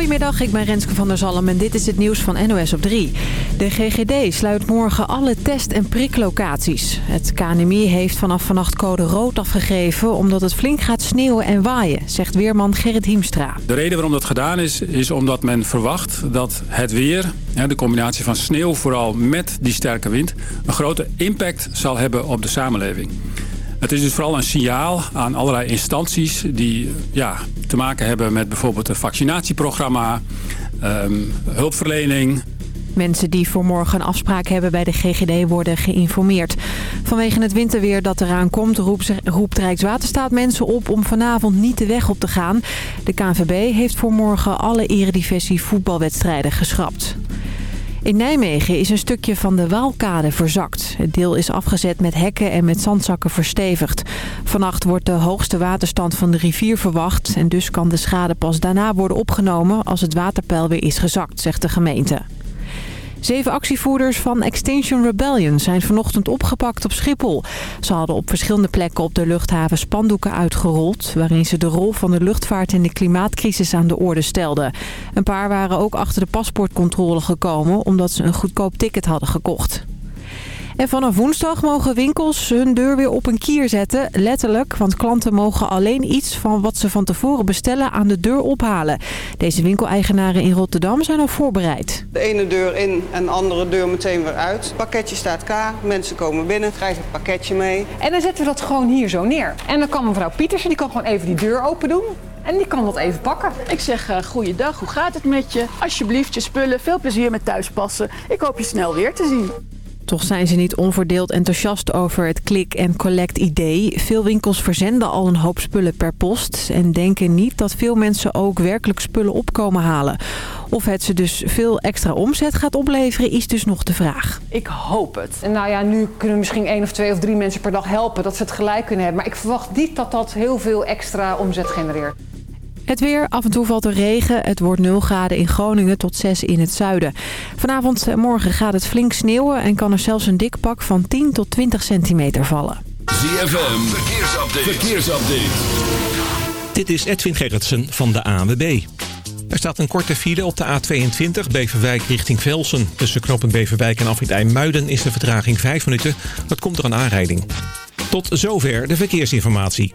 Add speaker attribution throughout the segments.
Speaker 1: Goedemiddag, ik ben Renske van der Zalm en dit is het nieuws van NOS op 3. De GGD sluit morgen alle test- en priklocaties. Het KNMI heeft vanaf vannacht code rood afgegeven... omdat het flink gaat sneeuwen en waaien, zegt weerman Gerrit Hiemstra.
Speaker 2: De reden waarom dat gedaan is, is omdat men verwacht dat het weer... de combinatie van sneeuw vooral met die sterke wind... een grote impact zal hebben op de samenleving. Het is dus vooral een signaal aan allerlei instanties die ja, te maken hebben met bijvoorbeeld een vaccinatieprogramma, um, hulpverlening.
Speaker 1: Mensen die voor morgen een afspraak hebben bij de GGD worden geïnformeerd. Vanwege het winterweer dat eraan komt roept, roept Rijkswaterstaat mensen op om vanavond niet de weg op te gaan. De KNVB heeft voor morgen alle eredivisie voetbalwedstrijden geschrapt. In Nijmegen is een stukje van de Waalkade verzakt. Het deel is afgezet met hekken en met zandzakken verstevigd. Vannacht wordt de hoogste waterstand van de rivier verwacht... en dus kan de schade pas daarna worden opgenomen als het waterpeil weer is gezakt, zegt de gemeente. Zeven actievoerders van Extinction Rebellion zijn vanochtend opgepakt op Schiphol. Ze hadden op verschillende plekken op de luchthaven spandoeken uitgerold... waarin ze de rol van de luchtvaart in de klimaatcrisis aan de orde stelden. Een paar waren ook achter de paspoortcontrole gekomen... omdat ze een goedkoop ticket hadden gekocht. En vanaf woensdag mogen winkels hun deur weer op een kier zetten. Letterlijk, want klanten mogen alleen iets van wat ze van tevoren bestellen aan de deur ophalen. Deze winkeleigenaren in Rotterdam zijn al voorbereid.
Speaker 3: De ene deur in en de andere deur meteen weer uit. Het pakketje staat klaar, mensen komen binnen, krijgen het pakketje mee.
Speaker 4: En dan zetten we dat gewoon hier zo neer. En dan kan mevrouw Pietersen, die kan gewoon even die deur open doen. En die kan dat even pakken.
Speaker 5: Ik zeg, uh, goeiedag, hoe gaat het met je? Alsjeblieft, je spullen. Veel plezier met thuispassen. Ik hoop je snel weer te zien.
Speaker 1: Toch zijn ze niet onverdeeld enthousiast over het klik-en-collect idee. Veel winkels verzenden al een hoop spullen per post... en denken niet dat veel mensen ook werkelijk spullen opkomen halen. Of het ze dus veel extra omzet gaat opleveren, is dus nog de vraag.
Speaker 4: Ik hoop het. En nou ja, nu kunnen we misschien één of twee of drie mensen per dag helpen... dat ze het gelijk kunnen hebben. Maar ik verwacht niet dat dat heel veel extra omzet genereert.
Speaker 1: Het weer, af en toe valt er regen. Het wordt 0 graden in Groningen tot 6 in het zuiden. Vanavond en morgen gaat het flink sneeuwen... en kan er zelfs een dik pak van 10 tot 20 centimeter vallen.
Speaker 6: ZFM, verkeersupdate. verkeersupdate. Dit is Edwin Gerritsen van de ANWB. Er staat een korte file op de A22 Beverwijk richting Velsen. Tussen knooppunt Beverwijk en Afrit Muiden is de vertraging 5 minuten. Dat komt er een aanrijding. Tot zover de verkeersinformatie.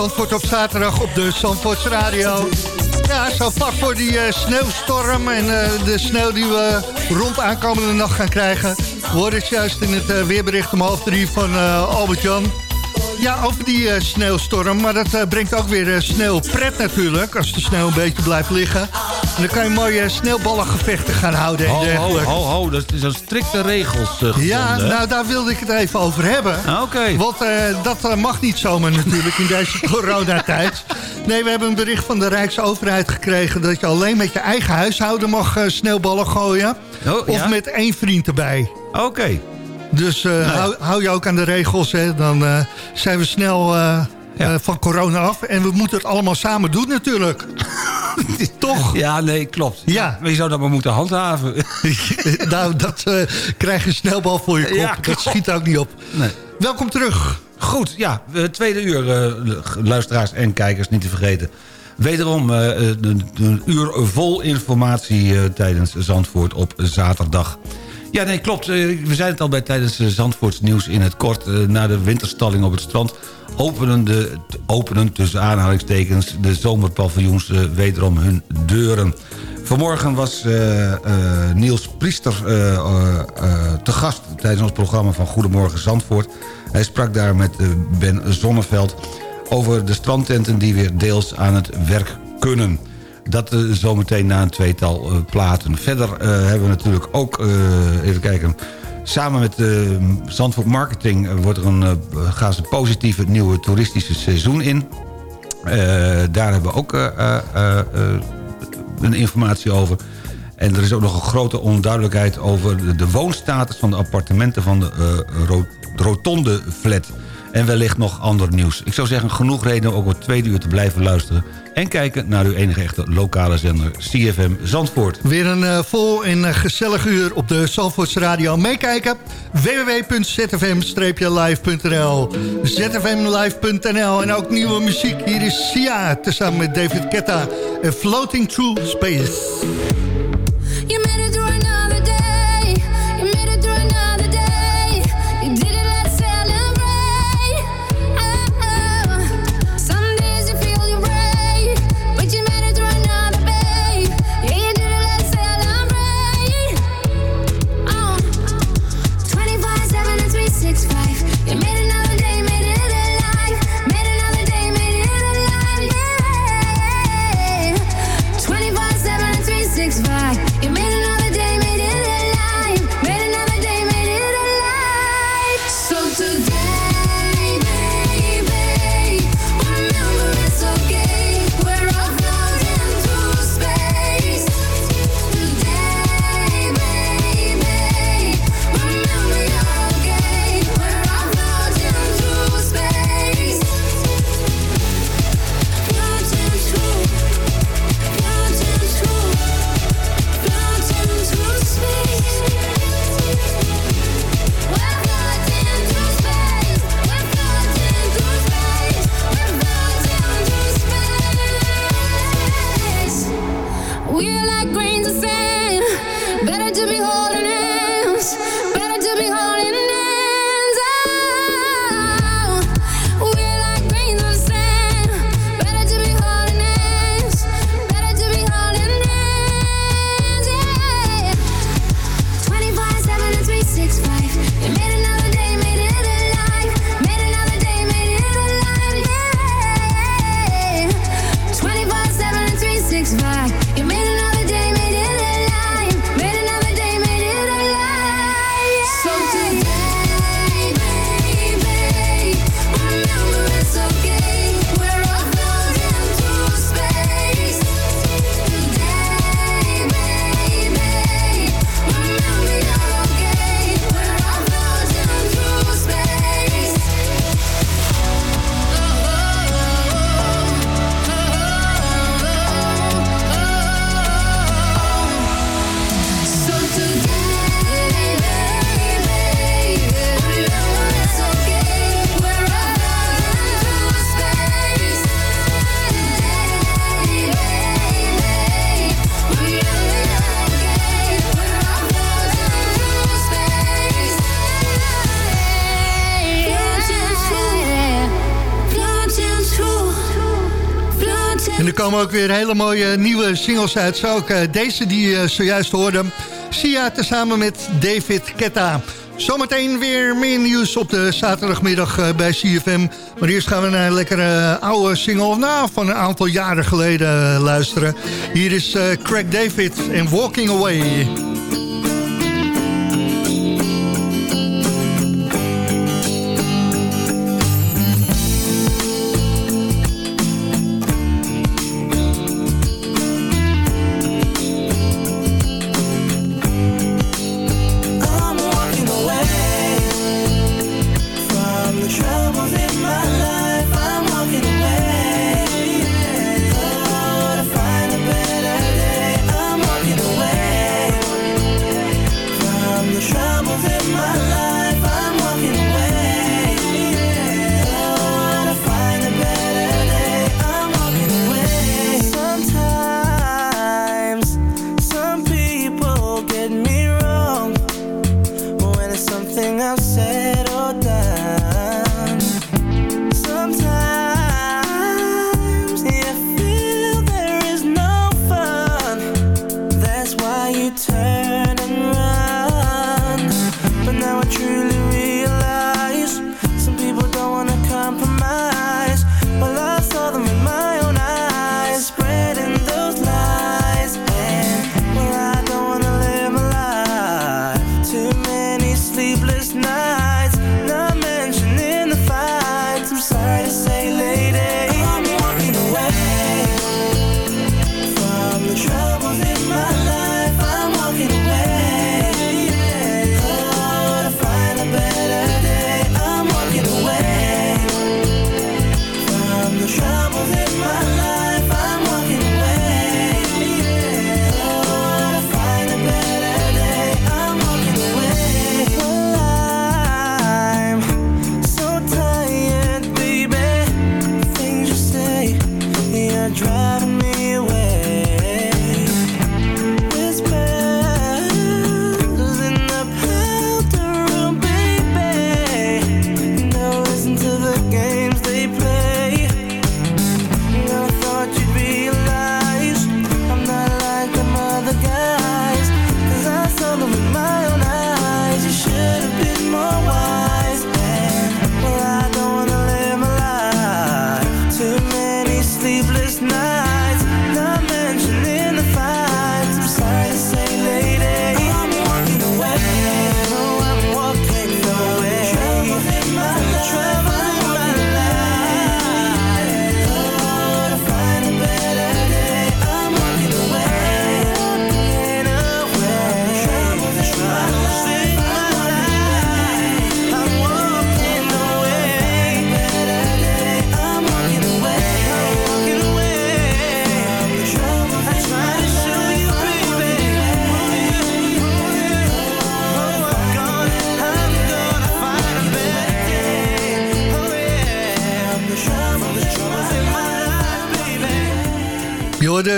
Speaker 7: Zandvoort op zaterdag op de Zandvoorts Radio. Ja, zo vlak voor die uh, sneeuwstorm en uh, de sneeuw die we rond aankomende nacht gaan krijgen. We het juist in het uh, weerbericht om half drie van Albert-Jan. Ja, over die sneeuwstorm, maar dat brengt ook weer sneeuwpret natuurlijk... als de sneeuw een beetje blijft liggen. En dan kan je mooie sneeuwballengevechten gaan houden en
Speaker 8: dergelijke. Ho, ho, ho, dat zijn strikte regels uh,
Speaker 7: Ja, nou daar wilde ik het even over hebben.
Speaker 8: Ah, oké.
Speaker 7: Want uh, dat mag niet zomaar natuurlijk in deze coronatijd. Nee, we hebben een bericht van de Rijksoverheid gekregen... dat je alleen met je eigen huishouden mag uh, sneeuwballen gooien. Oh, of met één vriend erbij.
Speaker 8: Oké.
Speaker 7: Dus hou, hou, je ook aan de regels, hè. Dan zijn we snel... Ja. van corona af. En we moeten het allemaal samen doen natuurlijk. Toch?
Speaker 8: Ja, nee, klopt. Ja. Maar je zou dat maar moeten handhaven.
Speaker 7: nou, dat uh, krijg je snelbal voor je kop. Ja, dat schiet ook niet op. Nee. Welkom terug.
Speaker 8: Goed, ja. Tweede uur, uh, luisteraars en kijkers, niet te vergeten. Wederom uh, een uur vol informatie tijdens Zandvoort op zaterdag. Ja, nee, klopt. we zijn het al bij tijdens Zandvoorts nieuws in het kort. na de winterstalling op het strand openen, de, openen tussen aanhalingstekens de zomerpaviljoens uh, wederom hun deuren. Vanmorgen was Niels Priester te gast tijdens ons programma van Goedemorgen Zandvoort. Hij sprak daar met Ben Zonneveld over de strandtenten die weer deels aan het werk kunnen. Dat zometeen na een tweetal platen. Verder hebben we natuurlijk ook, even kijken... Samen met Zandvoort Marketing eh, wordt er een, gaan ze positieve nieuwe toeristische seizoen in. Daar hebben we ook een informatie over. En er is ook nog een grote onduidelijkheid over de woonstatus van de appartementen van de Rotonde Flat. En wellicht nog ander nieuws. Ik zou zeggen, genoeg reden om ook het tweede uur te blijven luisteren... en kijken naar uw enige echte lokale zender CFM Zandvoort.
Speaker 7: Weer een uh, vol en uh, gezellig uur op de Zandvoorts Radio. Meekijken www.zfm-live.nl zfmlive.nl En ook nieuwe muziek. Hier is Sia, tezamen met David Ketta Floating Through Space.
Speaker 9: Weer hele mooie nieuwe singles uit. Zo ook deze die je zojuist hoorde. Sia tezamen met David Ketta. Zometeen weer meer nieuws op de zaterdagmiddag bij CFM. Maar eerst gaan we naar een lekkere oude single nou, van een aantal jaren geleden luisteren. Hier is Craig David en Walking Away.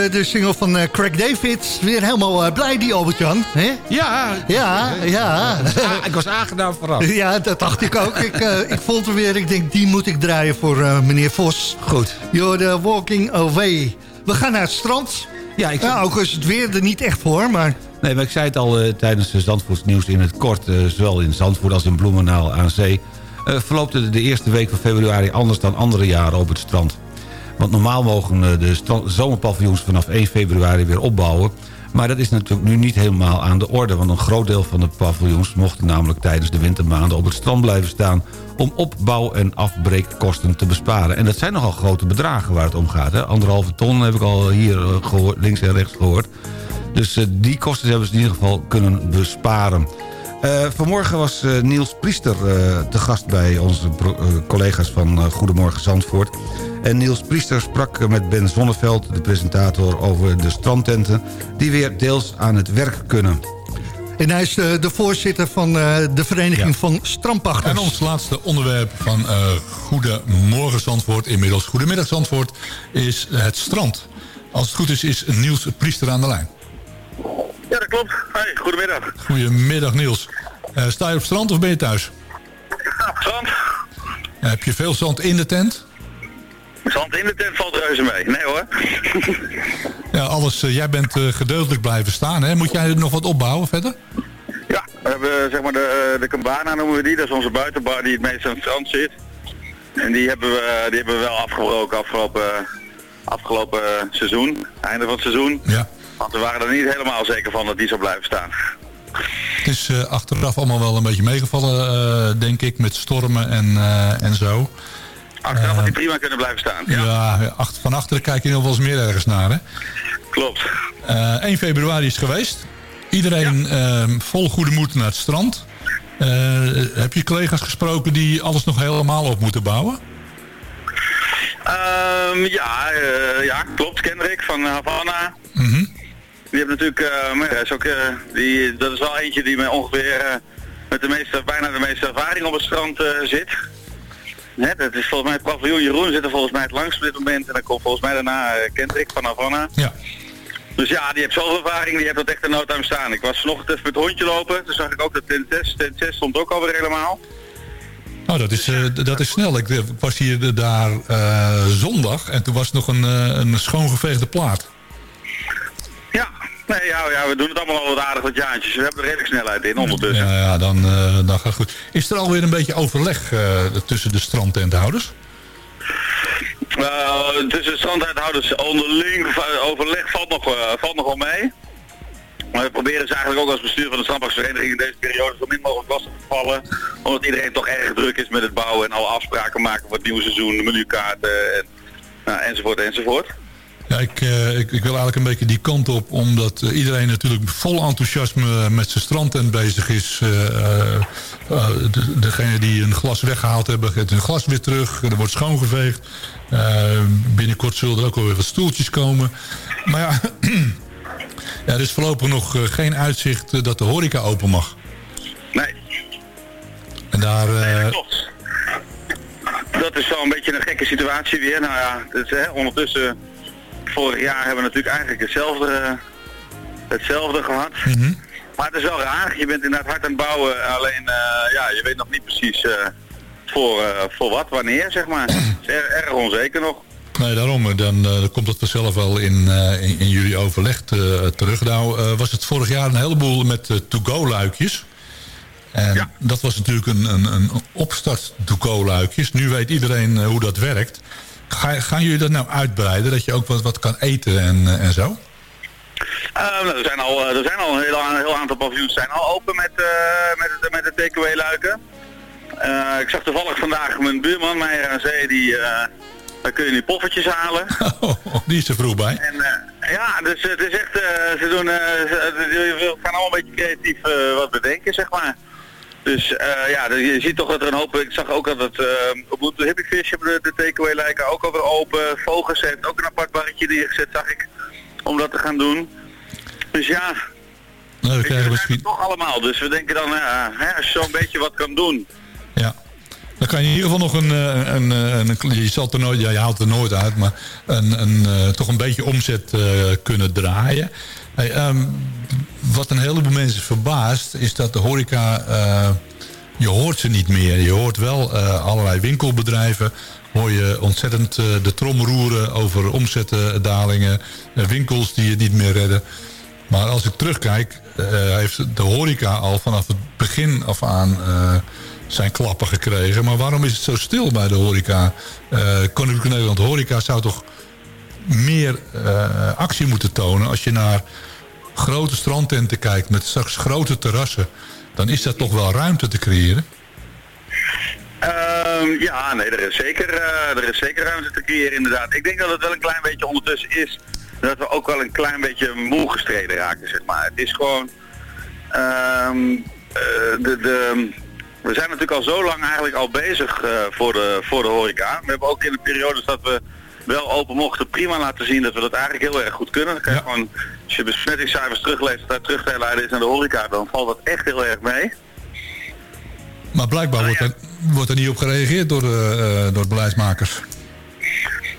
Speaker 9: De, de single van uh, Craig David. Weer helemaal uh, blij, die Albert-Jan.
Speaker 8: Ja.
Speaker 9: Ja, ja.
Speaker 8: ik was aangenaam vooraf.
Speaker 9: Ja, dat dacht ik ook. ik, uh, ik vond er weer, ik denk, die moet ik draaien voor meneer Vos.
Speaker 8: Goed.
Speaker 9: You're walking away. We gaan naar het strand. Ja, ik... ja, ook is het weer er niet echt voor, maar...
Speaker 8: Nee, maar ik zei het al tijdens de Zandvoortsnieuws in het kort... zowel in Zandvoort als in Bloemendaal aan zee... verloopt de eerste week van februari anders dan andere jaren op het strand. Want normaal mogen eh, de zomerpaviljoens vanaf 1 februari weer opbouwen. Maar dat is natuurlijk nu niet helemaal aan de orde... want een groot deel van de paviljoens mochten namelijk tijdens de wintermaanden op het strand blijven staan... om opbouw- en afbreekkosten te besparen. En dat zijn nogal grote bedragen waar het om gaat. Hè? Anderhalve ton heb ik al hier eh, gehoord, links en rechts gehoord. Dus uh, die kosten hebben ze in ieder geval kunnen besparen. Vanmorgen was Niels Priester te gast bij onze collega's van Goedemorgen Zandvoort. En Niels Priester sprak met Ben Zonneveld, de presentator... over de strandtenten die weer deels aan het werk kunnen.
Speaker 9: En hij is de, de voorzitter van de Vereniging ja. van Strandpachters.
Speaker 10: En ons laatste onderwerp van Goedemorgen Zandvoort... inmiddels Goedemiddag Zandvoort, is het strand. Als het goed is, is Niels Priester aan de lijn.
Speaker 11: Ja, dat klopt. Hey, goedemiddag.
Speaker 10: Goedemiddag Niels. Uh, sta je op strand of ben je thuis?
Speaker 11: Ja, op strand.
Speaker 10: Uh, heb je veel zand in de tent?
Speaker 11: Zand in de tent valt reuze mee. Nee hoor.
Speaker 10: Ja, alles, eh, jij bent uh, gedeeltelijk blijven staan. Hè? Moet jij nog wat opbouwen verder?
Speaker 11: Ja, we hebben zeg maar de, de cabana noemen we die. Dat is onze buitenbar die het meest aan het strand zit. En die hebben we, die hebben we wel afgebroken afgelopen, afgelopen seizoen. Einde van het seizoen.
Speaker 10: Ja.
Speaker 11: Want we waren er niet helemaal zeker van dat die zou blijven staan.
Speaker 10: Het is uh, achteraf allemaal wel een beetje meegevallen, uh, denk ik, met stormen en, uh, en zo.
Speaker 11: Achteraf had hij prima kunnen blijven staan. Ja,
Speaker 10: ja achter, van achteren kijk je nog wel eens meer ergens naar, hè?
Speaker 11: Klopt.
Speaker 10: 1 februari is geweest. Iedereen ja. vol goede moed naar het strand. heb je collega's gesproken die alles nog helemaal op moeten bouwen?
Speaker 11: Um, ja, ja, klopt. Kendrick van Havana.
Speaker 10: Mm -hmm.
Speaker 11: Die heeft natuurlijk, uh, is ook, uh, die, dat is wel eentje die met ongeveer met de meeste, bijna de meeste ervaring op het strand zit. Hè, dat is volgens mij het paviljoen Jeroen zit er volgens mij het langst op dit moment. En dan komt volgens mij daarna Kendrick van Havana.
Speaker 10: Ja.
Speaker 11: Dus ja, die heeft zoveel ervaring, die heeft dat echt een nood aan staan. Ik was vanochtend even met het hondje lopen, toen zag ik ook dat tent 6, tent 6 stond ook alweer helemaal.
Speaker 10: Oh, dat is, uh, dat is snel. Ik, ik was hier daar uh, zondag en toen was nog een, uh, een schoongeveegde plaat.
Speaker 11: Nee, ja, ja, we doen het allemaal al wat aardig wat jaartjes. We hebben er redelijk snelheid in ondertussen.
Speaker 10: Ja, ja dan, uh, dan gaat het goed. Is er alweer een beetje overleg uh, tussen de strandtenthouders?
Speaker 11: Uh, tussen de strandtenthouders onderling overleg valt nog, valt nog wel mee. Maar we proberen dus eigenlijk ook als bestuur van de strandparksvereniging in deze periode zo min mogelijk lastig te vallen. Omdat iedereen toch erg druk is met het bouwen en alle afspraken maken voor het nieuwe seizoen, de menukaarten en, nou, enzovoort enzovoort.
Speaker 10: Ja, ik, uh, ik, ik, wil eigenlijk een beetje die kant op, omdat uh, iedereen natuurlijk vol enthousiasme met zijn strandtent bezig is. Uh, de, degene die een glas weggehaald hebben, gaat een glas weer terug. Er wordt schoongeveegd. binnenkort zullen er ook alweer wat stoeltjes komen. Maar ja, ja er is voorlopig nog geen uitzicht dat de horeca open mag.
Speaker 11: Nee.
Speaker 10: En daar...
Speaker 11: Nee, dat klopt. Dat is een beetje een gekke situatie weer. Nou ja, dus, hè, ondertussen vorig jaar hebben we natuurlijk eigenlijk hetzelfde, hetzelfde gehad.
Speaker 10: Mm -hmm.
Speaker 11: Maar het is wel raar. Je bent inderdaad hard aan het bouwen. Alleen, uh, ja, je weet nog niet precies uh, voor, uh, voor wat, wanneer, zeg maar. Het is erg, erg onzeker nog.
Speaker 10: Nee, daarom. Dan, dan komt dat vanzelf wel in, in, in, jullie overleg te, terug. Nou, was het vorig jaar een heleboel met to-go-luikjes. En
Speaker 11: ja.
Speaker 10: dat was natuurlijk een, een, een opstart to-go-luikjes. Nu weet iedereen hoe dat werkt. Ga, gaan jullie dat nou uitbreiden? Dat je ook wat, wat kan eten en, en zo?
Speaker 11: Uh, er zijn al, er zijn al een heel, een heel aantal paviljoens zijn al open met, uh, met, de, met de takeaway-luiken. Uh, ik zag toevallig vandaag mijn buurman, Meijer aan Zee, die, daar kun je nu poffertjes halen.
Speaker 10: Oh, die is er vroeg bij.
Speaker 11: En, ja, dus het is echt, ze doen, ze, gaan allemaal een beetje creatief wat bedenken, zeg maar. Dus uh, ja, je ziet toch dat er een hoop... Ik zag ook dat het uh, op de Hippie Fish hebben de, de takeaway lijken ook alweer open. Vogels heeft ook een apart barretje neergezet, zag ik. Om dat te gaan doen. Dus ja...
Speaker 10: Nou, we krijgen
Speaker 11: het toch allemaal. Dus we denken dan, uh, hè, als je zo'n beetje wat kan doen.
Speaker 10: Ja. Dan kan je in ieder geval nog een, een, een, een je zal er nooit, ja, je haalt er nooit uit, maar een, een, toch een beetje omzet kunnen draaien. Um, wat een heleboel mensen verbaast... is dat de horeca... Uh, je hoort ze niet meer. Je hoort wel uh, allerlei winkelbedrijven... hoor je ontzettend uh, de trom roeren over omzetdalingen... winkels die het niet meer redden. Maar als ik terugkijk... heeft de horeca al vanaf het begin af aan... zijn klappen gekregen. Maar waarom is het zo stil bij de horeca? Koninklijke Nederland Horeca zou toch meer actie moeten tonen... als je naar grote strandtenten kijkt met straks grote terrassen... dan is dat toch wel ruimte te creëren?
Speaker 11: Um, ja, nee, er is, zeker, uh, er is zeker ruimte te creëren inderdaad. Ik denk dat het wel een klein beetje ondertussen is... dat we ook wel een klein beetje moe gestreden raken, zeg maar. Het is gewoon... Um, uh, de, de, we zijn natuurlijk al zo lang eigenlijk al bezig voor, de, voor de horeca. We hebben ook in de periodes dat we wel open mochten prima laten zien dat we dat eigenlijk heel erg goed kunnen. Dan kan je
Speaker 10: Ja.
Speaker 11: gewoon, als je besmettingscijfers terugleest, dat daar terug te leiden is naar de horeca, dan valt dat echt heel erg mee.
Speaker 10: Maar blijkbaar wordt, er, wordt er niet op gereageerd door de, eh, door de beleidsmakers.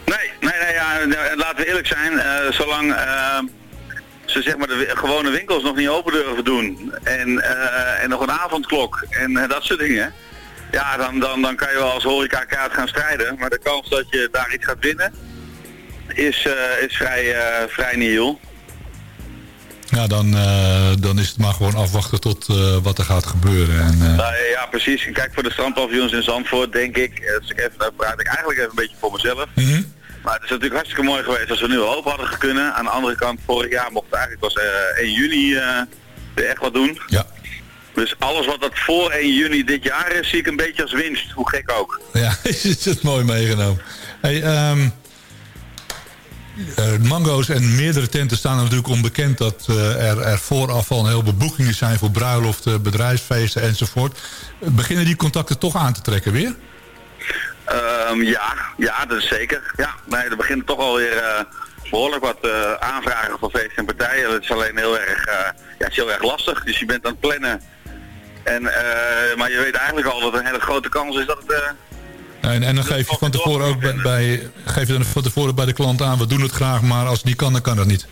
Speaker 11: Nee, nee, nee, ja, nou, laten we eerlijk zijn, eh, zolang eh, ze zeg maar de gewone winkels nog niet open durven doen en, eh, en nog een avondklok en eh, dat soort dingen, ja, dan, dan, dan kan je wel als horecakaart gaan strijden. Maar de kans dat je daar iets gaat winnen is, eh, is vrij, uh, vrij nihil.
Speaker 10: Ja, dan, uh, dan is het maar gewoon afwachten tot wat er gaat gebeuren. En,
Speaker 11: nou, ja, precies. Kijk, voor de strandpaviljoens in Zandvoort denk ik, als ik even, daar praat ik eigenlijk even een beetje voor mezelf.
Speaker 10: Mhm.
Speaker 11: Maar het is natuurlijk hartstikke mooi geweest als we nu al open hadden kunnen. Aan de andere kant, vorig jaar mocht het eigenlijk was 1 juni weer echt wat doen.
Speaker 10: Ja.
Speaker 11: Dus alles wat dat voor 1 juni dit jaar is, zie ik een beetje als winst. Hoe gek ook.
Speaker 10: Ja, is het mooi meegenomen. Hey, um, uh, mango's en meerdere tenten staan natuurlijk onbekend... dat uh, er, er vooraf al een heleboel boekingen zijn voor bruiloften, bedrijfsfeesten enzovoort. Beginnen die contacten toch aan te trekken weer?
Speaker 11: Um, ja, ja, dat is zeker. Ja, nee, er beginnen toch alweer uh, behoorlijk wat aanvragen voor feesten en partijen. Dat is alleen heel erg, ja, het is heel erg lastig. Dus je bent aan het plannen en, uh, maar je weet eigenlijk al dat een hele grote kans is dat het... Uh,
Speaker 10: en, en dan geef je van tevoren ook bij, bij, geef je dan van tevoren bij de klant aan, we doen het graag, maar als het niet kan, dan kan dat niet.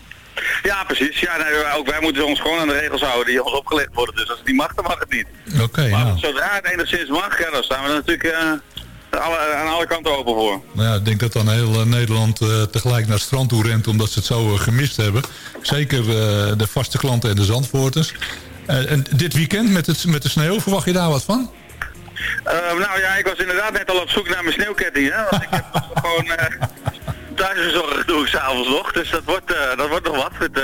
Speaker 11: Ja, precies. Ja, ook wij moeten ons gewoon aan de regels houden die ons opgelegd worden. Dus als het niet mag, dan mag het niet.
Speaker 10: Oké, okay,
Speaker 11: maar zodra het enigszins mag, ja, dan staan we natuurlijk uh, alle, aan alle kanten open voor.
Speaker 10: Nou ja, ik denk dat dan heel Nederland tegelijk naar het strand toe rent omdat ze het zo gemist hebben. Zeker de vaste klanten en de zandvoorters. Uh, en dit weekend met, het, met de sneeuw, verwacht je daar wat van?
Speaker 11: Uh, nou ja, ik was inderdaad net al op zoek naar mijn sneeuwketting. Hè? Want ik heb gewoon uh, thuisbezorgd doe ik s'avonds nog. Dus dat wordt, dat wordt nog wat met,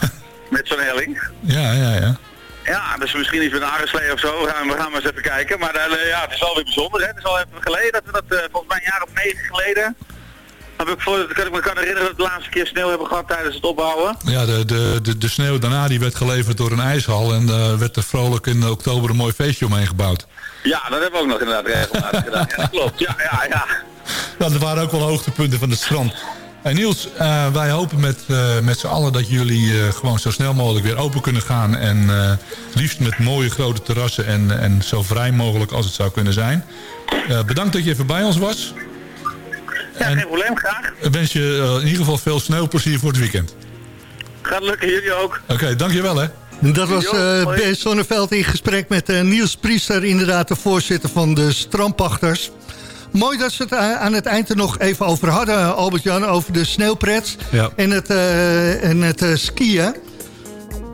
Speaker 11: met zo'n helling.
Speaker 10: Ja, ja, ja.
Speaker 11: Ja, dus misschien iets met een arreslee of zo. We gaan, we gaan maar eens even kijken. Maar ja, het is alweer bijzonder. Hè? Het is al even geleden dat we dat, volgens mij een jaar of negen geleden heb ik voor, kan ik me kan herinneren dat we de laatste keer sneeuw hebben gehad tijdens het opbouwen.
Speaker 10: Ja, de, de, de, de sneeuw daarna die werd geleverd door een ijshal en uh, werd er vrolijk in oktober een mooi feestje omheen gebouwd.
Speaker 11: Ja, dat hebben we ook nog inderdaad regelmatig gedaan. Ja, dat klopt. Ja, ja, ja.
Speaker 10: Nou, er waren ook wel hoogtepunten van het strand. Hey Niels, uh, wij hopen met, uh, met z'n allen dat jullie uh, gewoon zo snel mogelijk weer open kunnen gaan. En liefst met mooie grote terrassen en, en zo vrij mogelijk als het zou kunnen zijn. bedankt dat je even bij ons was.
Speaker 11: Ja, en geen probleem, graag.
Speaker 10: Ik wens je uh, in ieder geval veel sneeuwplezier voor het weekend.
Speaker 11: Gaat lukken, jullie ook.
Speaker 10: Oké, okay, dankjewel hè.
Speaker 7: Dat was uh, Ben Sonneveld in gesprek met uh, Niels Priester, inderdaad de voorzitter van de Strandpachters. Mooi dat ze het aan het eind er nog even over hadden, Albert-Jan, over de sneeuwpret
Speaker 8: ja.
Speaker 7: en het, uh, en het skiën.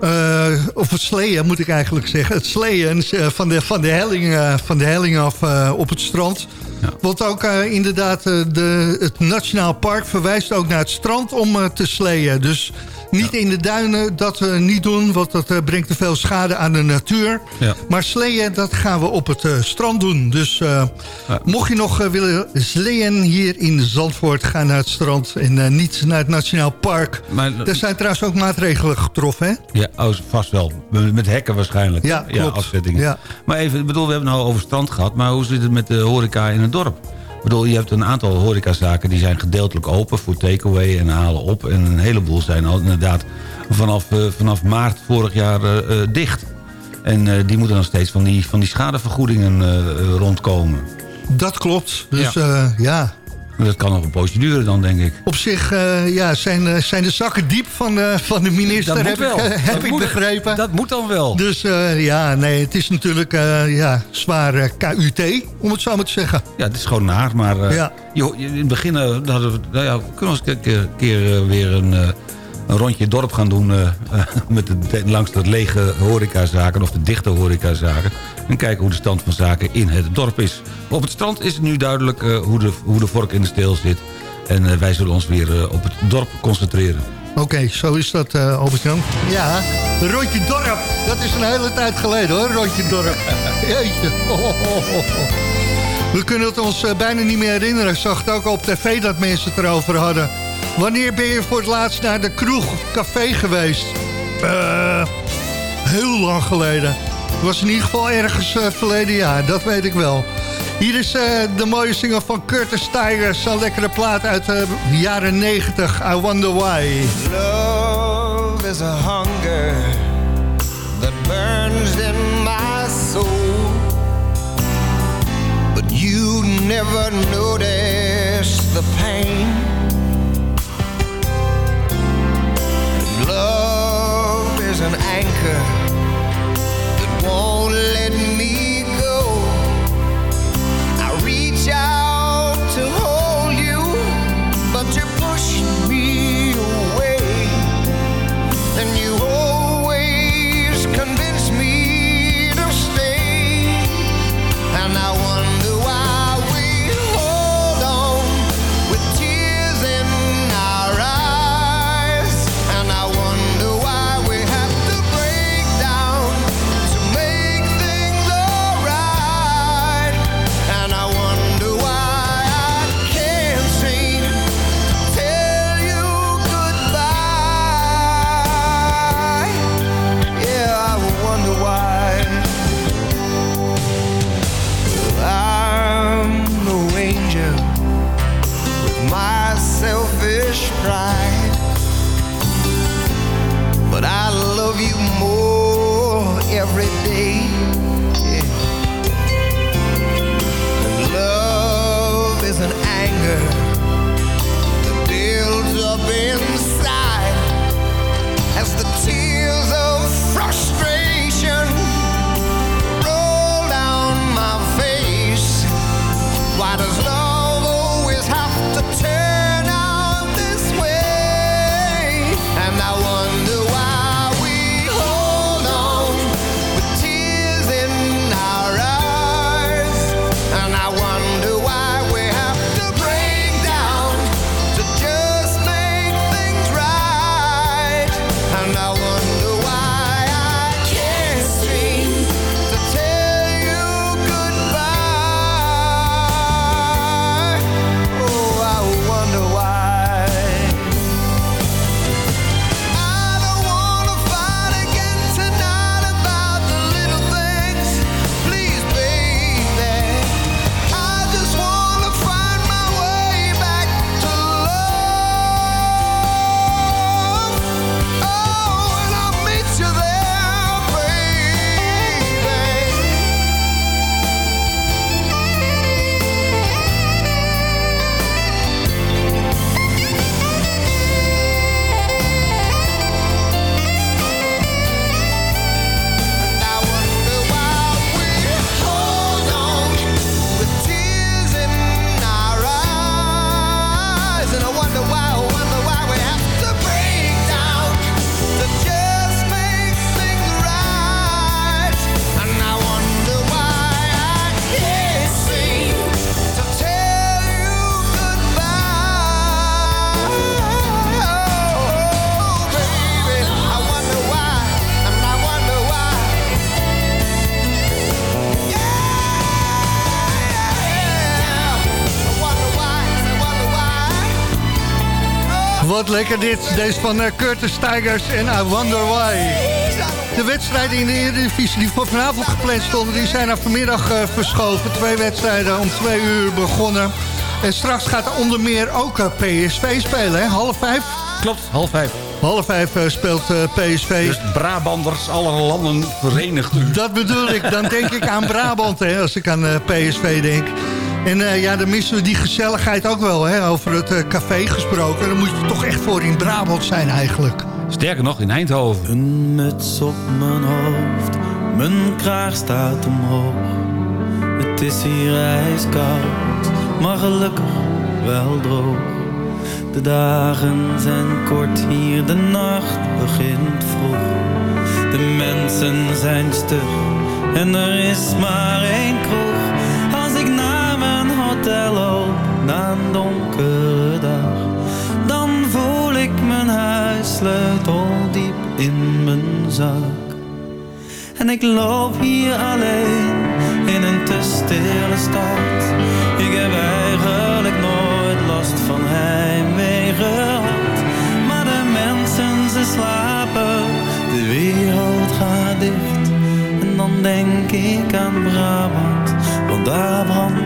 Speaker 7: Uh, of het sleeën moet ik eigenlijk zeggen. Het sleeën van de, van de, helling, van de helling af op het strand.
Speaker 8: Ja.
Speaker 7: Want ook uh, inderdaad, uh, de, het Nationaal Park verwijst ook naar het strand om uh, te sleeën. Dus niet ja. in de duinen, dat we niet doen, want dat brengt te veel schade aan de natuur.
Speaker 8: Ja.
Speaker 7: Maar sleeën, dat gaan we op het strand doen. Dus mocht je nog willen sleeën hier in Zandvoort, ga naar het strand en niet naar het Nationaal Park.
Speaker 8: Maar,
Speaker 7: er zijn trouwens ook maatregelen getroffen, hè?
Speaker 8: Ja, oh, vast wel. Met hekken waarschijnlijk.
Speaker 7: Ja, klopt.
Speaker 8: afzettingen. Maar even, ik bedoel, we hebben het nou over strand gehad, maar hoe zit het met de horeca in het dorp? Ik bedoel, je hebt een aantal horecazaken die zijn gedeeltelijk open voor takeaway en halen op. En een heleboel zijn al inderdaad vanaf, uh, vanaf maart vorig jaar uh, uh, dicht. En die moeten dan steeds van die, van die schadevergoedingen rondkomen.
Speaker 7: Dat klopt. Dus ja. ja.
Speaker 8: Dat kan nog een procedure dan, denk ik.
Speaker 7: Op zich uh, ja, zijn, uh, zijn de zakken diep van de, van de minister,
Speaker 8: dat
Speaker 7: heb,
Speaker 8: wel.
Speaker 7: ik, uh, heb
Speaker 8: dat
Speaker 7: ik
Speaker 8: moet,
Speaker 7: begrepen.
Speaker 8: Dat moet dan wel.
Speaker 7: Dus ja, nee, het is natuurlijk ja, zwaar KUT, om het zo maar te zeggen.
Speaker 8: Ja, het is gewoon naar, maar
Speaker 7: ja.
Speaker 8: in het begin hadden we, nou ja, kunnen we eens een keer weer een, een rondje dorp gaan doen... met de, langs de lege horecazaken of de dichte horecazaken... en kijken hoe de stand van zaken in het dorp is. Op het strand is het nu duidelijk uh, hoe, de, hoe de vork in de steel zit. En uh, wij zullen ons weer uh, op het dorp concentreren.
Speaker 7: Oké, okay, zo is dat, Albert-Jan. Ja, Rondje Dorp. Dat is een hele tijd geleden, hoor, Rondje Dorp. Jeetje. Oh, oh, oh, We kunnen het ons bijna niet meer herinneren. Ik zag het ook op tv dat mensen het erover hadden. Wanneer ben je voor het laatst naar de kroeg café geweest? heel lang geleden. Het was in ieder geval ergens uh, verleden jaar, dat weet ik wel. Hier is uh, de mooie single van Curtis Tigers. Zo'n lekkere plaat uit de jaren 90. I Wonder Why.
Speaker 12: Love is a hunger that burns in my soul. But you never notice the pain. An anchor
Speaker 7: Wat lekker dit. Deze van eh, Curtis Tigers en I Wonder Why. De wedstrijden in de Eredivisie die voor vanavond gepland stonden... die zijn naar vanmiddag eh, verschoven. Twee wedstrijden om twee uur begonnen. En straks gaat onder meer ook eh, PSV spelen, hè? Half vijf?
Speaker 8: Klopt, half vijf.
Speaker 7: Half vijf speelt PSV.
Speaker 8: Dus Brabanders, alle landen verenigd u.
Speaker 7: Dat bedoel ik. Dan denk ik aan Brabant, hè, als ik aan PSV denk. En eh, ja, dan missen we die gezelligheid ook wel, hè, over het eh, café gesproken. Dan moet je toch echt voor in Brabant zijn eigenlijk.
Speaker 8: Sterker nog, in Eindhoven.
Speaker 9: Een muts op mijn hoofd, mijn kraag staat omhoog. Het is hier ijskoud, maar gelukkig wel droog. De dagen zijn kort hier, de nacht begint vroeg. De mensen zijn stug en er is maar één kroeg. Hotel loop, na een donkere dag, dan voel ik mijn huissleutel diep in mijn zak. En ik loop hier alleen in een te stille stad. Ik heb eigenlijk nooit last van heimwee gehad. Maar de mensen ze slapen, de wereld gaat dicht. En dan denk ik aan Brabant, want daar brandt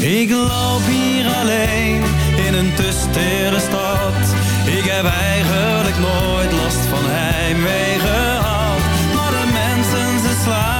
Speaker 9: Ik loop hier alleen in een te stad. Ik heb eigenlijk nooit last van heimwee gehad. Maar de mensen ze slapen,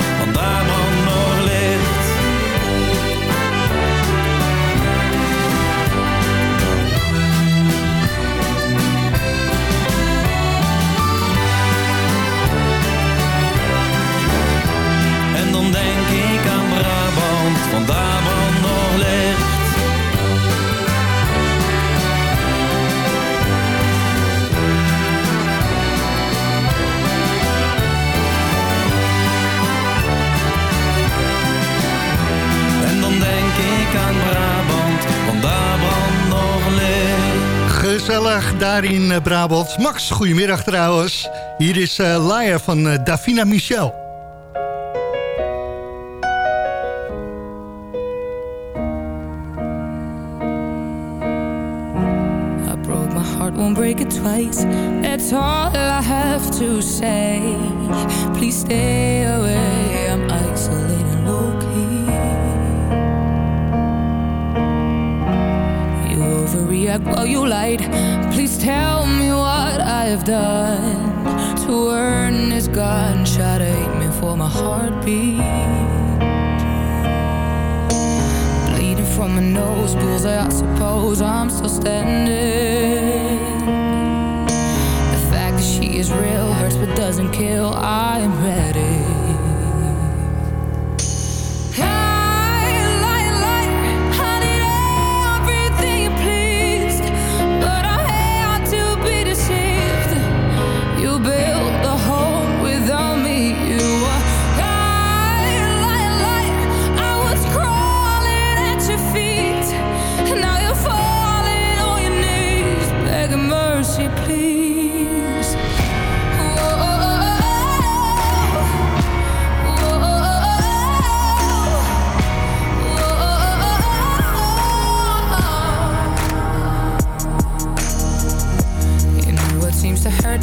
Speaker 7: Gezellig daar in eh, Brabant. Max, goedemiddag trouwens. Hier is eh Liar van eh, Davina Michel.
Speaker 13: I broke my heart, won't break it twice. That's all I have to say. Please stay away. I'm isolating low key. You overreact while you lied. Please tell me what I have done to earn this gunshot me for my heartbeat. Bleeding from my nose, bullseye, I suppose I'm still standing. The fact that she is real hurts but doesn't kill. I am ready.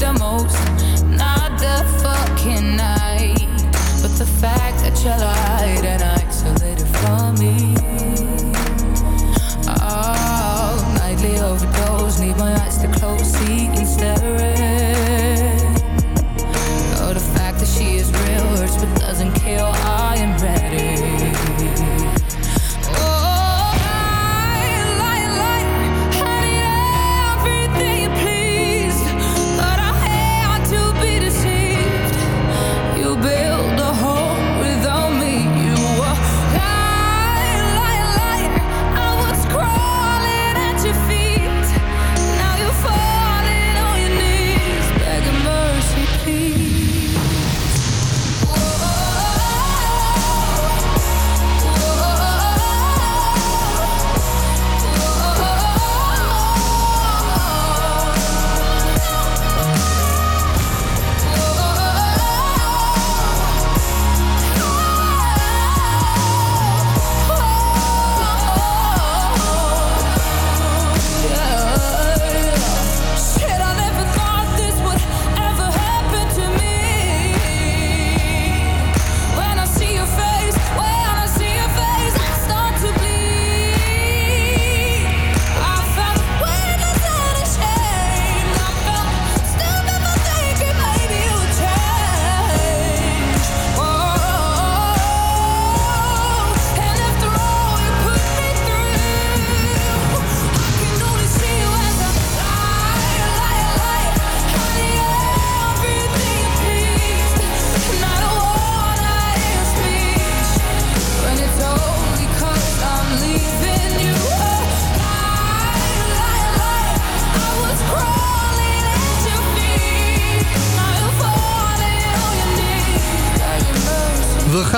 Speaker 13: amor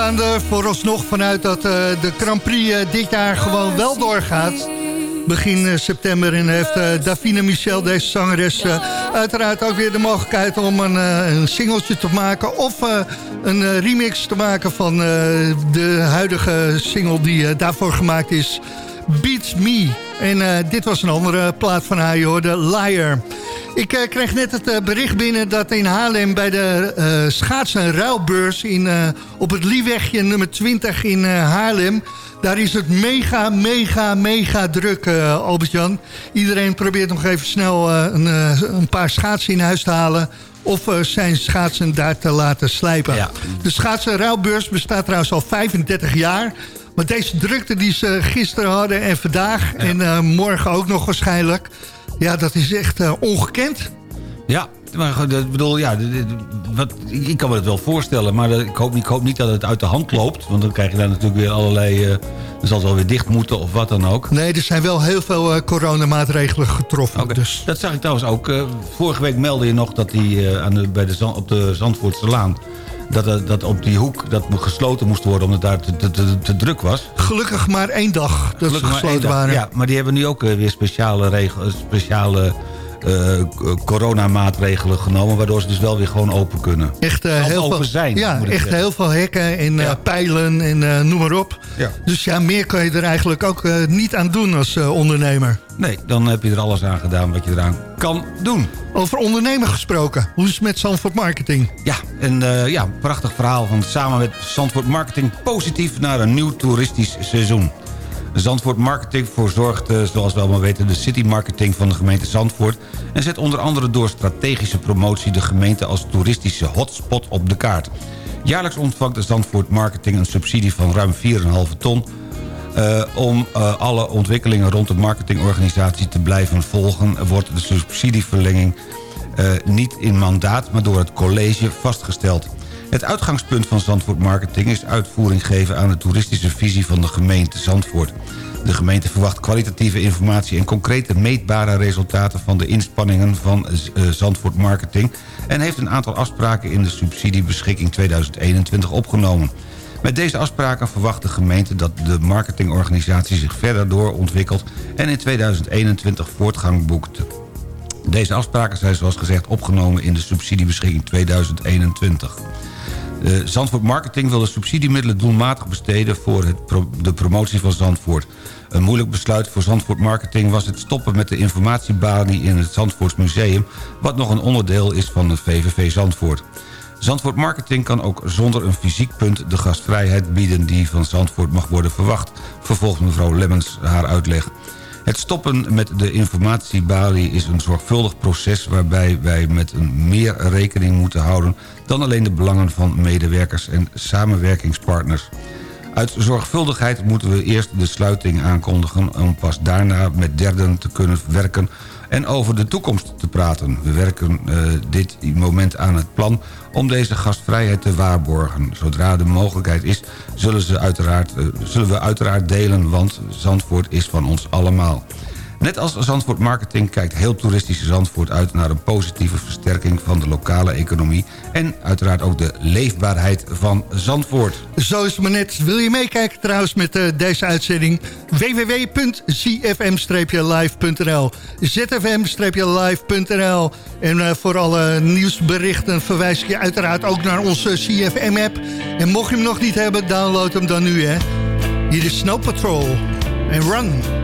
Speaker 13: mercy.
Speaker 7: We gaan er vooralsnog vanuit dat eh, de Grand Prix eh, dit jaar gewoon wel doorgaat. Begin eh, september heeft Davine Michel, deze zangeres... uiteraard ook weer de mogelijkheid om een, een singeltje te maken... of een remix te maken van de huidige single die daarvoor gemaakt is... Beats Me. En eh, dit was een andere plaat van haar, je hoorde Liar. Ik eh, kreeg net het eh, bericht binnen dat in Haarlem bij de eh schaats- en ruilbeurs in, op het Liewegje nummer 20 in Haarlem. Daar is het mega, mega, mega druk, Albert-Jan. Iedereen probeert nog even snel een, een paar schaatsen in huis te halen... of zijn schaatsen daar te laten slijpen. De schaats- en ruilbeurs bestaat trouwens al 35 jaar... Maar deze drukte die ze gisteren hadden en vandaag... en eh, morgen ook nog waarschijnlijk... ja, dat is echt eh, ongekend.
Speaker 8: Ja, maar ik bedoel, ja, wat, ik kan me dat wel voorstellen... maar eh, ik hoop, niet- ik hoop niet dat het uit de hand loopt... want dan krijg je daar natuurlijk weer allerlei... eh dan zal het wel weer dicht moeten of wat dan ook.
Speaker 7: Nee, er zijn wel heel veel eh, coronamaatregelen getroffen. Dus.
Speaker 8: Dat zag ik trouwens ook. vorige week meldde je nog dat die eh, aan de, bij de, op de Zandvoortse Laan... Dat, dat op die hoek dat gesloten moest worden omdat daar te, te, te, druk was.
Speaker 7: Gelukkig maar één dag dat ze
Speaker 8: Gelukkig
Speaker 7: gesloten
Speaker 8: dag.
Speaker 7: waren.
Speaker 8: Ja, maar die hebben nu ook eh, weer speciale, regel, speciale eh, k- coronamaatregelen genomen... waardoor ze dus wel weer gewoon open kunnen.
Speaker 7: Echt, eh,
Speaker 8: Zal
Speaker 7: heel
Speaker 8: open
Speaker 7: veel,
Speaker 8: zijn,
Speaker 7: ja, echt
Speaker 8: zeggen.
Speaker 7: heel veel hekken en eh, pijlen en eh, noem maar op.
Speaker 8: Ja.
Speaker 7: Dus ja, meer kan je er eigenlijk ook niet aan doen als eh, ondernemer.
Speaker 8: Nee, dan heb je er alles aan gedaan wat je eraan kan doen.
Speaker 7: Over ondernemer gesproken. Hoe is het met Zandvoort Marketing?
Speaker 8: Ja, en eh, ja, prachtig verhaal van samen met Zandvoort Marketing positief naar een nieuw toeristisch seizoen. Zandvoort Marketing verzorgt, eh, zoals we allemaal weten, de city marketing van de gemeente Zandvoort... en zet onder andere door strategische promotie de gemeente als toeristische hotspot op de kaart. Jaarlijks ontvangt de Zandvoort Marketing een subsidie van ruim 4,5 ton... Eh, om eh, alle ontwikkelingen rond de marketingorganisatie te blijven volgen... wordt de subsidieverlenging niet in mandaat, maar door het college vastgesteld. Het uitgangspunt van Zandvoort Marketing is uitvoering geven aan de toeristische visie van de gemeente Zandvoort. De gemeente verwacht kwalitatieve informatie en concrete meetbare resultaten van de inspanningen van eh, Zandvoort Marketing en heeft een aantal afspraken in de subsidiebeschikking 2021 opgenomen. Met deze afspraken verwacht de gemeente dat de marketingorganisatie zich verder doorontwikkelt en in 2021 voortgang boekt. Deze afspraken zijn zoals gezegd opgenomen in de subsidiebeschikking 2021. Eh, Zandvoort Marketing wil de subsidiemiddelen doelmatig besteden... voor het de promotie van Zandvoort. Een moeilijk besluit voor Zandvoort Marketing was het stoppen met de informatiebalie in het Zandvoorts Museum... wat nog een onderdeel is van het VVV Zandvoort. Zandvoort Marketing kan ook zonder een fysiek punt de gastvrijheid bieden... die van Zandvoort mag worden verwacht, vervolgt mevrouw Lemmens haar uitleg. Het stoppen met de informatiebalie is een zorgvuldig proces... waarbij wij met een meer rekening moeten houden... dan alleen de belangen van medewerkers en samenwerkingspartners. Uit zorgvuldigheid moeten we eerst de sluiting aankondigen... om pas daarna met derden te kunnen werken en over de toekomst te praten. We werken eh, dit moment aan het plan om deze gastvrijheid te waarborgen. Zodra de mogelijkheid is, zullen, ze uiteraard, eh, zullen we uiteraard delen... want Zandvoort is van ons allemaal. Net als Zandvoort Marketing kijkt heel toeristisch Zandvoort uit... naar een positieve versterking van de lokale economie... en uiteraard ook de leefbaarheid van Zandvoort.
Speaker 7: Zo is het maar net. Wil je meekijken trouwens met eh, deze uitzending? www.zfm-live.nl zfm-live.nl En eh, voor alle nieuwsberichten verwijs ik je uiteraard ook naar onze CFM-app. En mocht je hem nog niet hebben, download hem dan nu, hè. Hier is Snow Patrol. En Run.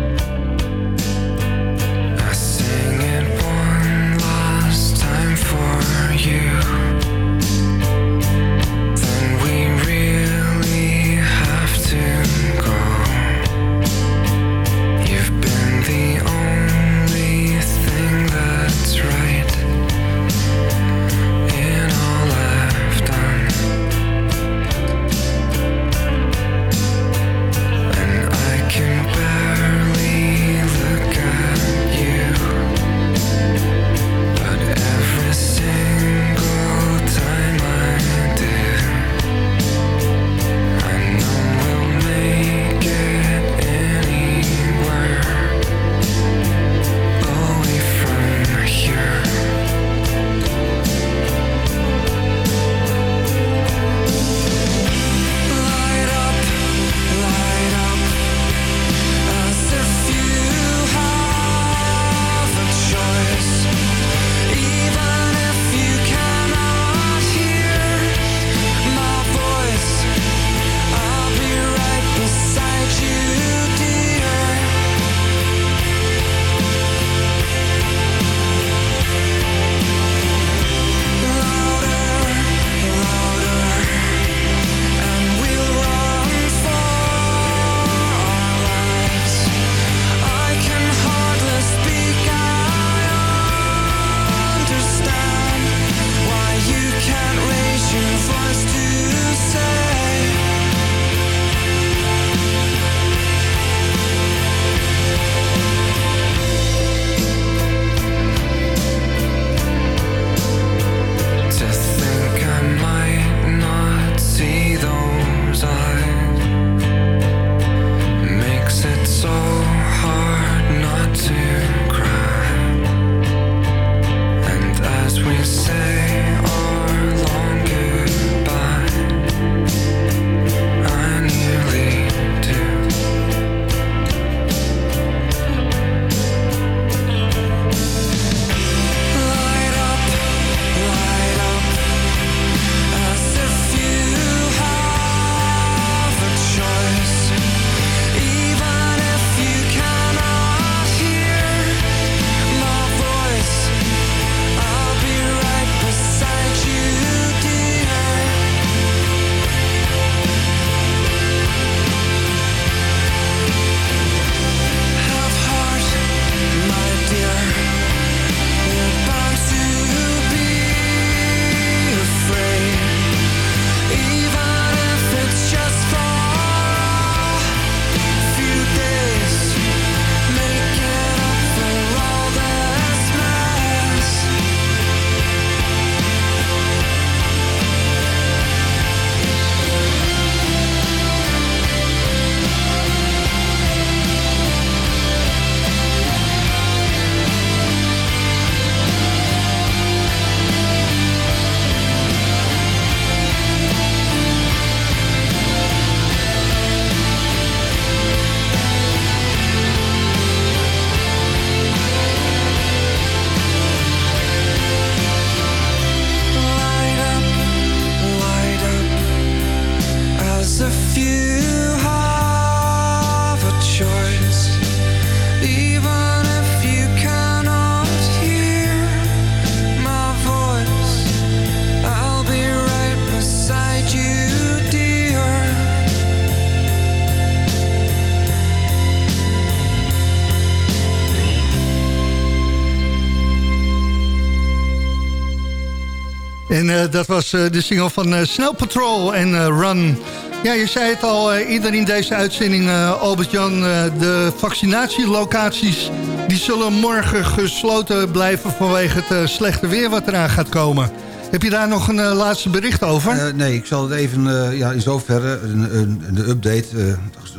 Speaker 13: Dat was eh, de single van eh, Snow Patrol en eh, Run. Ja, je zei het al, eh, ieder in deze uitzending, eh, Albert-Jan... eh, de vaccinatielocaties die zullen morgen gesloten blijven... vanwege het eh, slechte weer wat eraan gaat komen. Heb je daar nog een eh, laatste bericht over?
Speaker 8: Eh, nee, ik zal het even eh, ja, in zoverre, een, een, update. eh,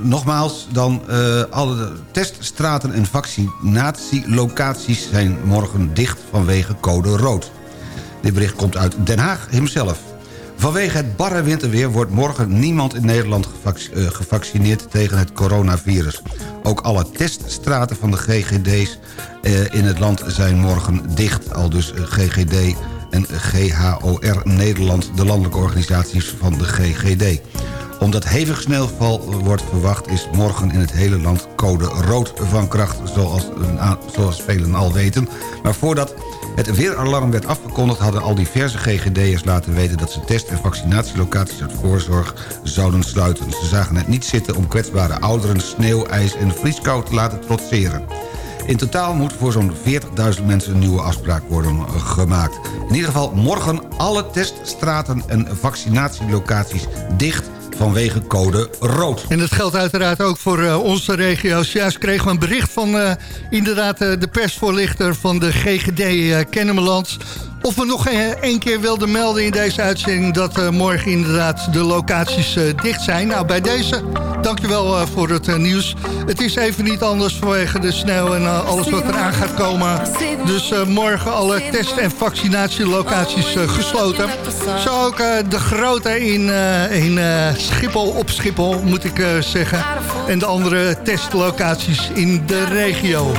Speaker 8: nogmaals, dan eh, alle teststraten en vaccinatielocaties zijn morgen dicht vanwege code rood. Dit bericht komt uit Den Haag hemzelf. Vanwege het barre winterweer wordt morgen niemand in Nederland eh, gevaccineerd tegen het coronavirus. Ook alle teststraten van de GGD's eh, in het land zijn morgen dicht. Al dus eh, GGD en GHOR Nederland, de landelijke organisaties van de GGD. Omdat hevig sneeuwval wordt verwacht... is morgen in het hele land code rood van kracht, zoals, een zoals velen al weten. Maar voordat het weeralarm werd afgekondigd... hadden al diverse GGD'ers laten weten... dat ze test- en vaccinatielocaties uit voorzorg zouden sluiten. Ze zagen het niet zitten om kwetsbare ouderen... sneeuw, ijs en vrieskou te laten trotseren. In totaal moet voor zo'n 40.000 mensen een nieuwe afspraak worden gemaakt. In ieder geval morgen alle teststraten en vaccinatielocaties dicht vanwege code rood.
Speaker 13: En dat geldt uiteraard ook voor eh, onze regio's. Juist kregen we een bericht van eh, inderdaad eh, de persvoorlichter van de GGD Kennemerland. Of we nog eh, één keer wilden melden in deze uitzending... dat eh, morgen inderdaad de locaties eh, dicht zijn. Nou, bij deze, dankjewel voor het nieuws. Het is even niet anders vanwege de sneeuw en alles wat eraan gaat komen. Dus morgen alle test- en vaccinatielocaties gesloten. Zo ook de grote in, in Schiphol, op Schiphol moet ik zeggen. En de andere testlocaties in de regio.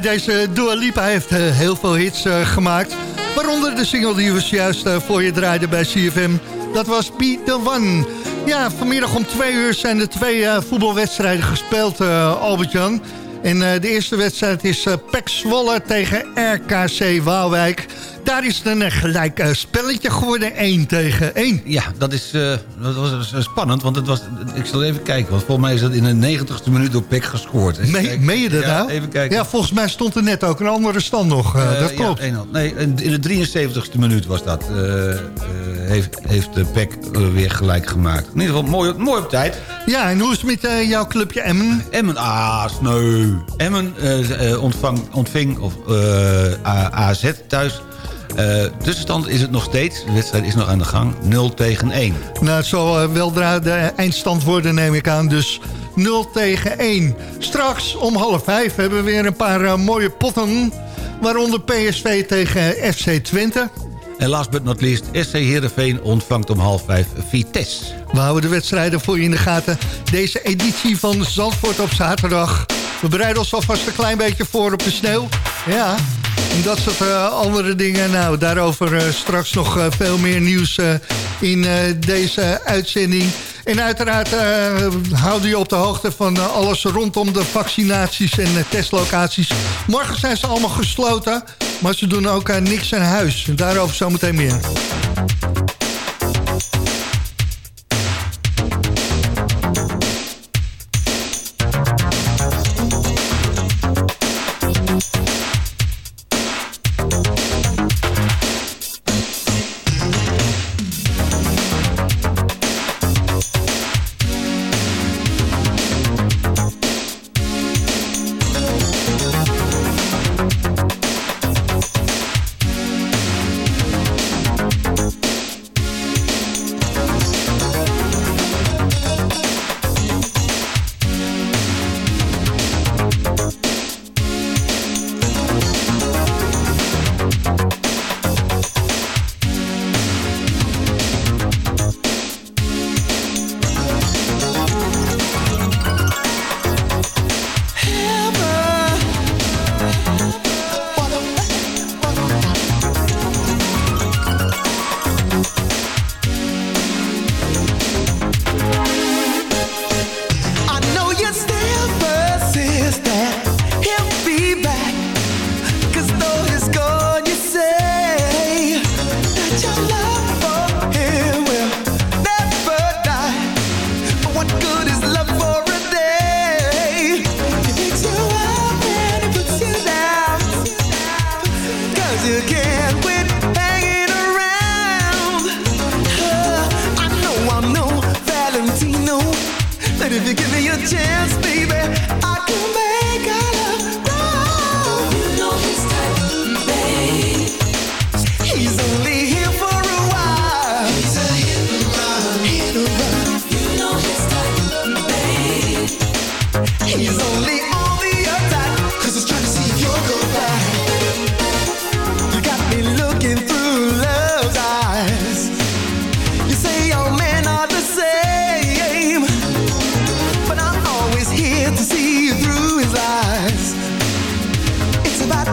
Speaker 13: Deze Dua Lipa heeft eh, heel veel hits eh, gemaakt. Waaronder de single die we juist eh, voor je draaiden bij CFM. Dat was Be The One. Ja, vanmiddag om twee uur zijn er twee voetbalwedstrijden gespeeld, Albert-Jan.
Speaker 7: En de eerste wedstrijd is uh, PEC Zwolle tegen RKC Waalwijk. Daar is het een gelijk uh, spelletje geworden, 1 tegen 1.
Speaker 8: Ja, dat, is, uh, dat was spannend, want het was, ik zal even kijken. Want volgens mij is dat in de 90ste minuut door Peck gescoord.
Speaker 7: Even meen je dat
Speaker 8: ja,
Speaker 7: nou?
Speaker 8: Even kijken.
Speaker 7: Ja, volgens mij stond er net ook een andere stand nog. dat klopt.
Speaker 8: Ja, nee, in de 73ste minuut was dat. heeft heeft Peck weer gelijk gemaakt. In ieder geval mooi, mooi op tijd.
Speaker 7: Ja, en hoe is het met jouw clubje Emmen?
Speaker 8: Emmen, ah, sneu. Emmen ontvang, ontving of, AZ thuis... Uh, tussenstand is het nog steeds. De wedstrijd is nog aan de gang. 0 tegen 1.
Speaker 7: Nou, het zal uh, weldra de eindstand worden, neem ik aan. Dus 0 tegen 1. Straks om half 5 hebben we weer een paar uh, mooie potten. Waaronder PSV tegen FC Twente.
Speaker 8: En last but not least, SC Heerenveen ontvangt om half 5 Vitesse.
Speaker 7: We houden de wedstrijden voor je in de gaten. Deze editie van Zandvoort op zaterdag. We bereiden ons alvast een klein beetje voor op de sneeuw. Ja, en dat soort uh, andere dingen. Nou, daarover uh, straks nog uh, veel meer nieuws in deze uitzending. En uiteraard houden je op de hoogte van alles rondom de vaccinaties en testlocaties. Morgen zijn ze allemaal gesloten, maar ze doen ook niks aan huis. Daarover zometeen meer.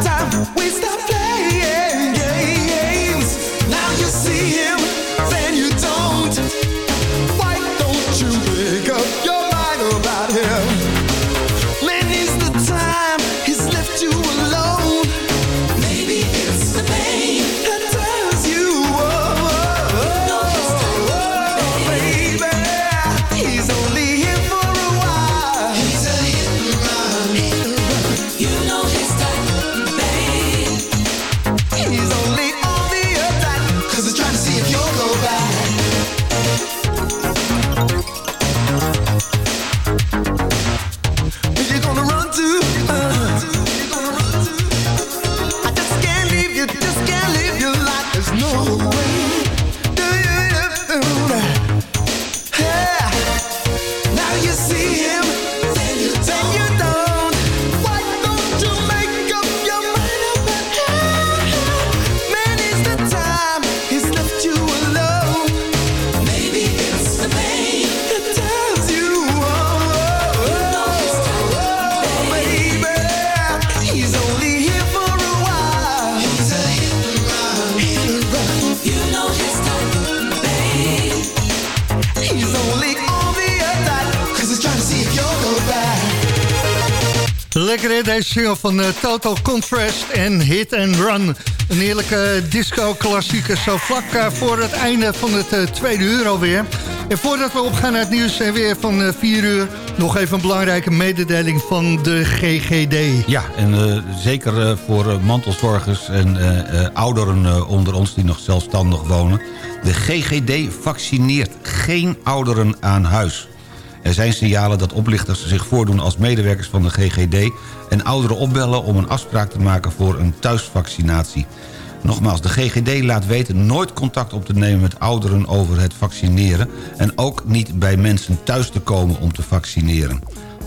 Speaker 7: time we stop playing. Deze single van eh, Total Contrast en Hit and Run. Een heerlijke disco-klassieker, zo vlak eh, voor het einde van het eh, tweede uur alweer. En voordat we opgaan naar het nieuws weer van eh, 4 uur... nog even een belangrijke mededeling van de GGD.
Speaker 8: Ja, en zeker voor mantelzorgers en ouderen onder ons die nog zelfstandig wonen. De GGD vaccineert geen ouderen aan huis. Er zijn signalen dat oplichters zich voordoen als medewerkers van de GGD... en ouderen opbellen om een afspraak te maken voor een thuisvaccinatie. Nogmaals, de GGD laat weten nooit contact op te nemen met ouderen over het vaccineren... en ook niet bij mensen thuis te komen om te vaccineren.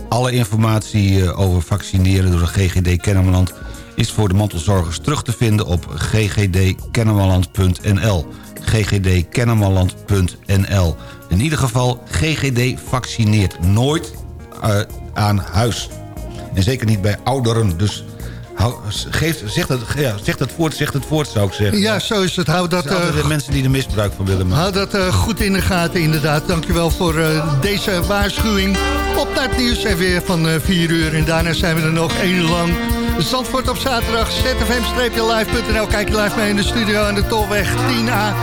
Speaker 8: Alle informatie eh, over vaccineren door de GGD Kennemerland... is voor de mantelzorgers terug te vinden op ggdkennemerland.nl ggdkennemerland.nl In ieder geval, GGD vaccineert nooit eh, aan huis. En zeker niet bij ouderen, dus... Hou, geeft, zegt, het, ja, zegt het voort, zegt het voort, zou ik zeggen.
Speaker 7: Ja, zo is het. Hou dat,
Speaker 8: zijn
Speaker 7: eh,
Speaker 8: mensen die er misbruik van willen maken.
Speaker 7: Hou dat eh, goed in de gaten, inderdaad. Dankjewel voor deze waarschuwing. Op naar het nieuws en weer van 4 uur. En daarna zijn we er nog één lang. Zandvoort op zaterdag, zfm-live.nl. Kijk je live mee in de studio aan de Tolweg 10A.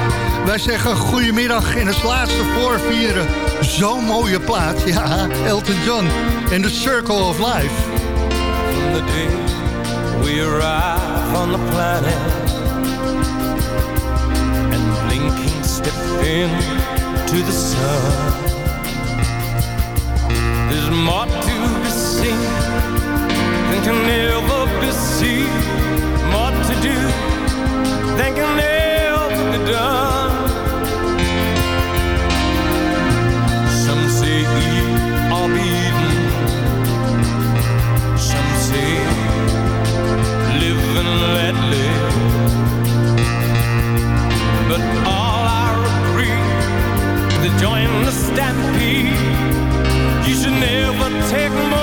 Speaker 7: Wij zeggen goedemiddag en als laatste voor vieren. Zo'n mooie plaat, ja, Elton John. En The Circle of Life.
Speaker 14: From the day we arrive on the planet and blinking step into the sun. There's more to be seen than can ever be seen, more to do than can ever be done. Some say eat or be eaten. Some say live and let live. But all are agree to join the stampede. You should never take more